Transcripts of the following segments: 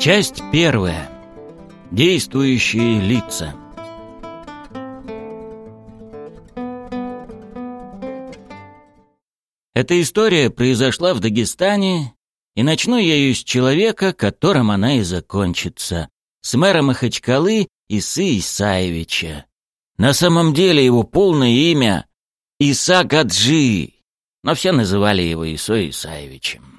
Часть первая. Действующие лица. Эта история произошла в Дагестане, и начну я ее с человека, которым она и закончится, с мэра Махачкалы Исы Исаевича. На самом деле его полное имя Иса Гаджи, но все называли его Исой Исаевичем.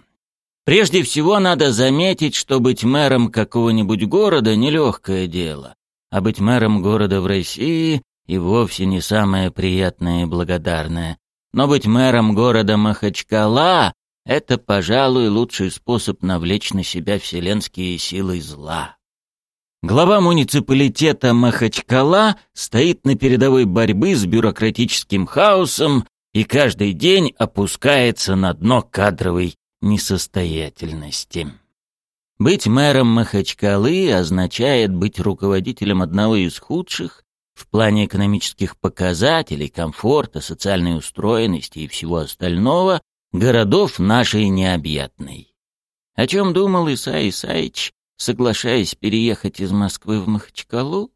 Прежде всего надо заметить, что быть мэром какого-нибудь города – нелегкое дело, а быть мэром города в России и вовсе не самое приятное и благодарное. Но быть мэром города Махачкала – это, пожалуй, лучший способ навлечь на себя вселенские силы зла. Глава муниципалитета Махачкала стоит на передовой борьбы с бюрократическим хаосом и каждый день опускается на дно кадровой несостоятельности. Быть мэром Махачкалы означает быть руководителем одного из худших в плане экономических показателей, комфорта, социальной устроенности и всего остального городов нашей необъятной. О чем думал Иса Исаич, соглашаясь переехать из Москвы в Махачкалу?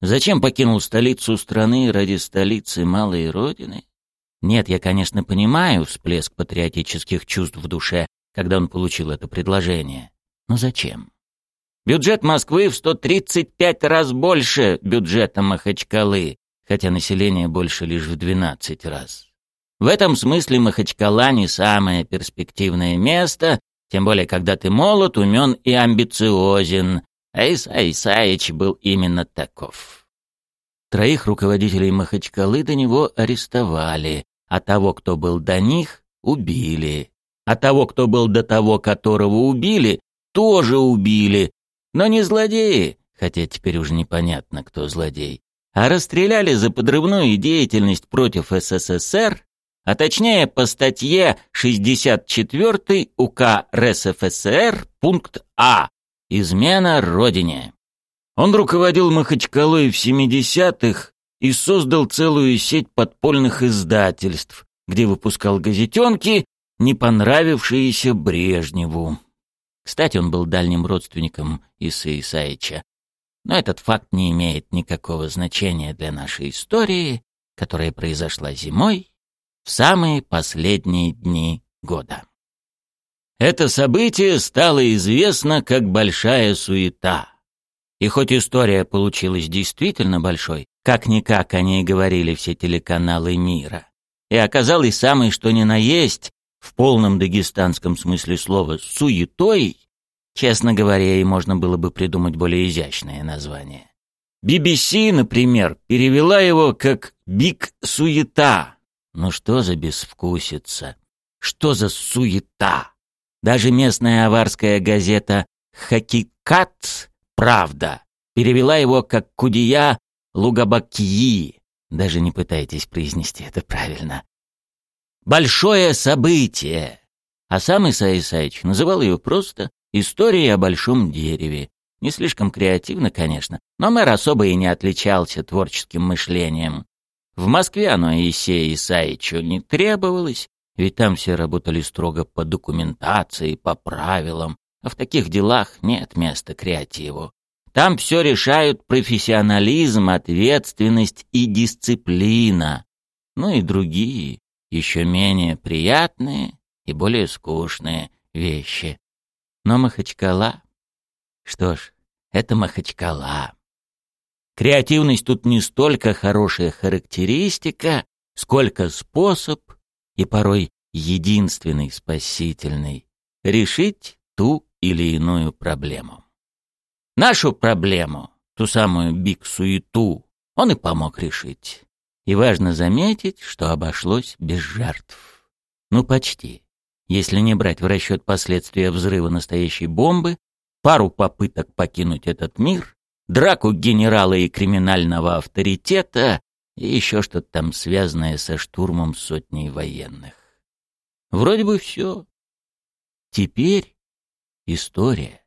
Зачем покинул столицу страны ради столицы малой родины? Нет, я, конечно, понимаю всплеск патриотических чувств в душе, когда он получил это предложение. Но зачем? Бюджет Москвы в 135 раз больше бюджета Махачкалы, хотя население больше лишь в 12 раз. В этом смысле Махачкала не самое перспективное место, тем более когда ты молод, умен и амбициозен, а Иса Исаич был именно таков. Троих руководителей Махачкалы до него арестовали, а того, кто был до них, убили. А того, кто был до того, которого убили, тоже убили, но не злодеи, хотя теперь уже непонятно, кто злодей, а расстреляли за подрывную деятельность против СССР, а точнее по статье 64 УК РСФСР, пункт А «Измена Родине». Он руководил Махачкалой в 70-х и создал целую сеть подпольных издательств, где выпускал газетенки, не понравившиеся Брежневу. Кстати, он был дальним родственником Исы Исаича. Но этот факт не имеет никакого значения для нашей истории, которая произошла зимой в самые последние дни года. Это событие стало известно как большая суета. И хоть история получилась действительно большой, как-никак о ней говорили все телеканалы мира, и оказалось самой что ни на есть в полном дагестанском смысле слова «суетой», честно говоря, и можно было бы придумать более изящное название. BBC, например, перевела его как «биг суета». Ну что за безвкусица? Что за суета? Даже местная аварская газета «Хакикат. Правда» перевела его как «Кудия Лугабакии». Даже не пытайтесь произнести это правильно большое событие. А сам Исай Исаевич называл ее просто «История о большом дереве». Не слишком креативно, конечно, но мэр особо и не отличался творческим мышлением. В Москве оно Исею Исаичу не требовалось, ведь там все работали строго по документации, по правилам, а в таких делах нет места креативу. Там все решают профессионализм, ответственность и дисциплина. Ну и другие, еще менее приятные и более скучные вещи. Но Махачкала... Что ж, это Махачкала. Креативность тут не столько хорошая характеристика, сколько способ и порой единственный спасительный решить ту или иную проблему. Нашу проблему, ту самую биг-суету, он и помог решить. И важно заметить, что обошлось без жертв. Ну, почти. Если не брать в расчет последствия взрыва настоящей бомбы, пару попыток покинуть этот мир, драку генерала и криминального авторитета и еще что-то там связанное со штурмом сотней военных. Вроде бы все. Теперь история.